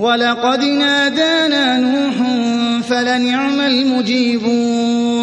وَلَقَدْ نَادَانَا نُوحٌ فَلَنِعْمَ الْمُجِيبُونَ